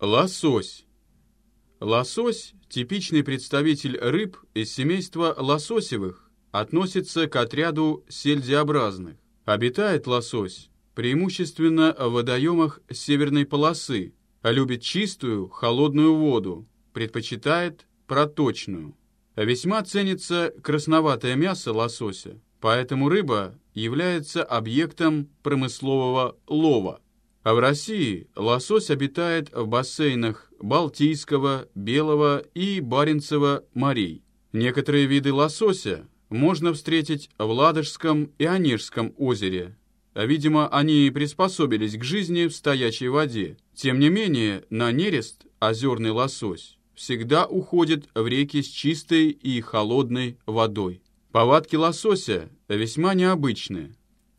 Лосось. Лосось – типичный представитель рыб из семейства лососевых, относится к отряду сельдеобразных. Обитает лосось преимущественно в водоемах северной полосы, любит чистую, холодную воду, предпочитает проточную. Весьма ценится красноватое мясо лосося, поэтому рыба является объектом промыслового лова. А в России лосось обитает в бассейнах Балтийского, Белого и Баренцева морей. Некоторые виды лосося можно встретить в Ладожском и Онежском озере. Видимо, они приспособились к жизни в стоячей воде. Тем не менее, на нерест озерный лосось всегда уходит в реки с чистой и холодной водой. Повадки лосося весьма необычные.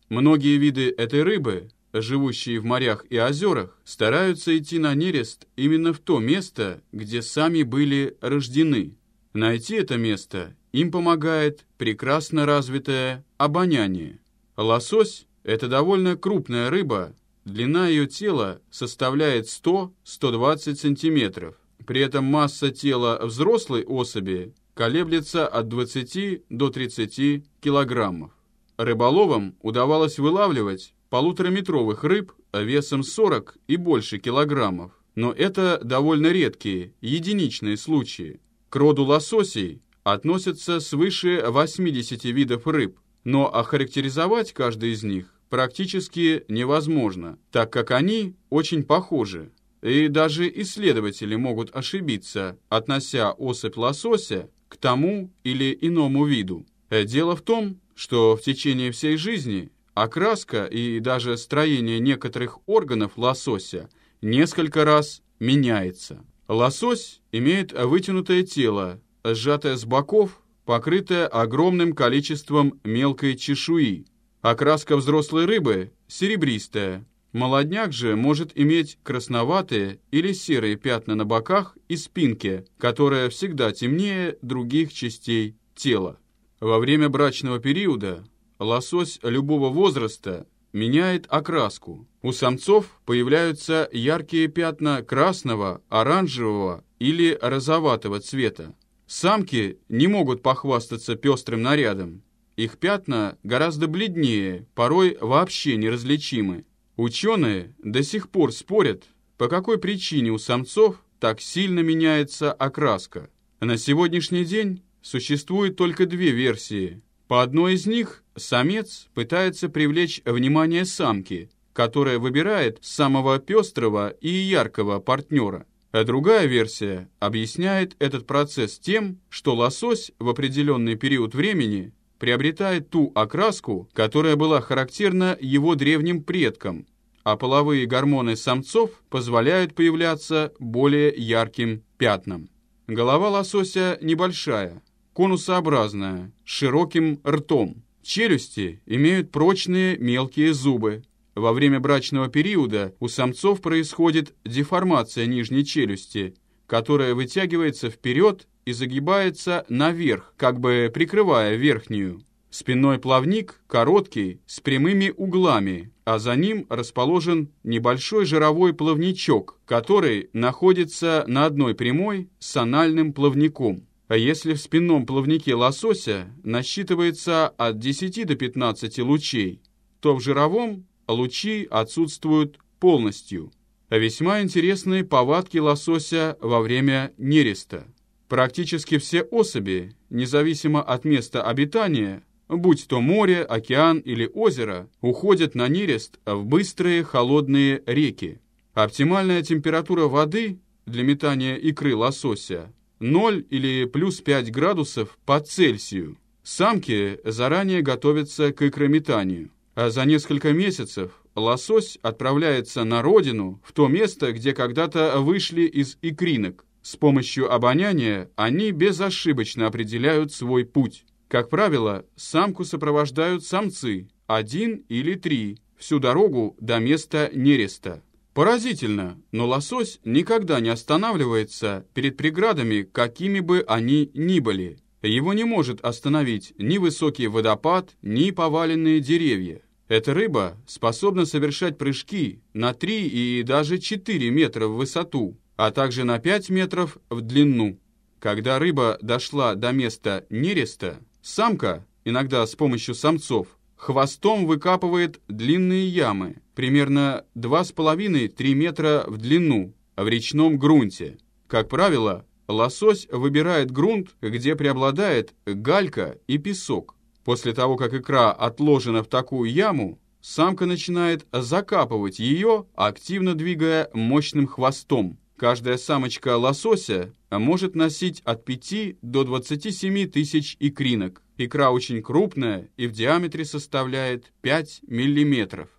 Многие виды этой рыбы живущие в морях и озерах, стараются идти на нерест именно в то место, где сами были рождены. Найти это место им помогает прекрасно развитое обоняние. Лосось – это довольно крупная рыба, длина ее тела составляет 100-120 см. При этом масса тела взрослой особи колеблется от 20 до 30 килограммов. Рыболовам удавалось вылавливать полутораметровых рыб весом 40 и больше килограммов. Но это довольно редкие, единичные случаи. К роду лососей относятся свыше 80 видов рыб, но охарактеризовать каждый из них практически невозможно, так как они очень похожи. И даже исследователи могут ошибиться, относя особь лосося к тому или иному виду. Дело в том, что в течение всей жизни Окраска и даже строение некоторых органов лосося несколько раз меняется. Лосось имеет вытянутое тело, сжатое с боков, покрытое огромным количеством мелкой чешуи. Окраска взрослой рыбы серебристая. Молодняк же может иметь красноватые или серые пятна на боках и спинке, которая всегда темнее других частей тела. Во время брачного периода лосось любого возраста меняет окраску. У самцов появляются яркие пятна красного, оранжевого или розоватого цвета. Самки не могут похвастаться пестрым нарядом. Их пятна гораздо бледнее, порой вообще неразличимы. Ученые до сих пор спорят, по какой причине у самцов так сильно меняется окраска. На сегодняшний день существует только две версии. По одной из них самец пытается привлечь внимание самки, которая выбирает самого пестрого и яркого партнера. А другая версия объясняет этот процесс тем, что лосось в определенный период времени приобретает ту окраску, которая была характерна его древним предкам, а половые гормоны самцов позволяют появляться более ярким пятнам. Голова лосося небольшая, конусообразная, с широким ртом. Челюсти имеют прочные мелкие зубы. Во время брачного периода у самцов происходит деформация нижней челюсти, которая вытягивается вперед и загибается наверх, как бы прикрывая верхнюю. Спинной плавник короткий, с прямыми углами, а за ним расположен небольшой жировой плавничок, который находится на одной прямой с анальным плавником. А если в спинном плавнике лосося насчитывается от 10 до 15 лучей, то в жировом лучи отсутствуют полностью. А весьма интересные повадки лосося во время нереста. Практически все особи, независимо от места обитания, будь то море, океан или озеро, уходят на нерест в быстрые холодные реки. Оптимальная температура воды для метания икры лосося 0 или плюс 5 градусов по Цельсию. Самки заранее готовятся к икрометанию, а за несколько месяцев лосось отправляется на родину, в то место, где когда-то вышли из икринок. С помощью обоняния они безошибочно определяют свой путь. Как правило, самку сопровождают самцы, один или три, всю дорогу до места нереста. Поразительно, но лосось никогда не останавливается перед преградами, какими бы они ни были. Его не может остановить ни высокий водопад, ни поваленные деревья. Эта рыба способна совершать прыжки на 3 и даже 4 метра в высоту. а также на 5 метров в длину. Когда рыба дошла до места нереста, самка, иногда с помощью самцов, хвостом выкапывает длинные ямы, примерно 2,5-3 метра в длину, в речном грунте. Как правило, лосось выбирает грунт, где преобладает галька и песок. После того, как икра отложена в такую яму, самка начинает закапывать ее, активно двигая мощным хвостом. Каждая самочка лосося может носить от 5 до 27 тысяч икринок. Икра очень крупная и в диаметре составляет 5 миллиметров.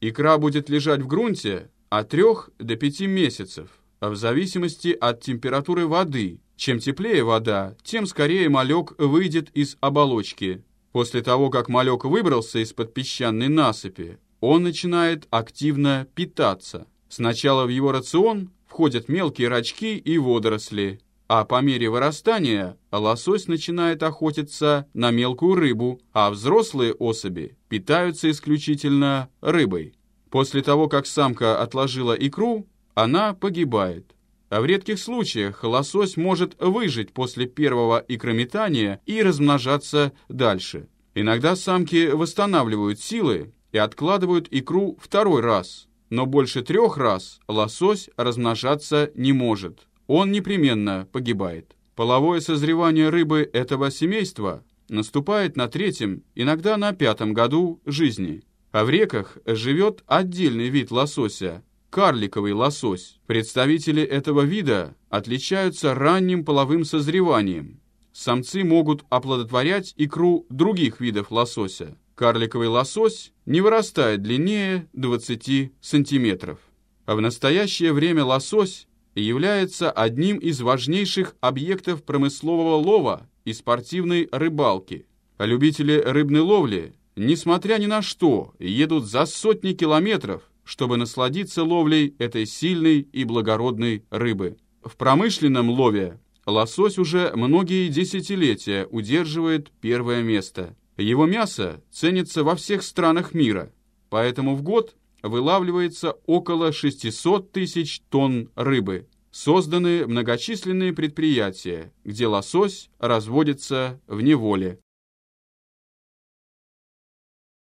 Икра будет лежать в грунте от 3 до 5 месяцев, в зависимости от температуры воды. Чем теплее вода, тем скорее малек выйдет из оболочки. После того, как малек выбрался из-под песчаной насыпи, он начинает активно питаться. Сначала в его рацион входят мелкие рачки и водоросли, а по мере вырастания лосось начинает охотиться на мелкую рыбу, а взрослые особи питаются исключительно рыбой. После того, как самка отложила икру, она погибает. А в редких случаях лосось может выжить после первого икрометания и размножаться дальше. Иногда самки восстанавливают силы и откладывают икру второй раз – но больше трех раз лосось размножаться не может. Он непременно погибает. Половое созревание рыбы этого семейства наступает на третьем, иногда на пятом году жизни. А в реках живет отдельный вид лосося – карликовый лосось. Представители этого вида отличаются ранним половым созреванием. Самцы могут оплодотворять икру других видов лосося. Карликовый лосось не вырастает длиннее 20 сантиметров. А в настоящее время лосось является одним из важнейших объектов промыслового лова и спортивной рыбалки. А любители рыбной ловли, несмотря ни на что, едут за сотни километров, чтобы насладиться ловлей этой сильной и благородной рыбы. В промышленном лове лосось уже многие десятилетия удерживает первое место – его мясо ценится во всех странах мира, поэтому в год вылавливается около 600 тысяч тонн рыбы. Созданы многочисленные предприятия, где лосось разводится в неволе.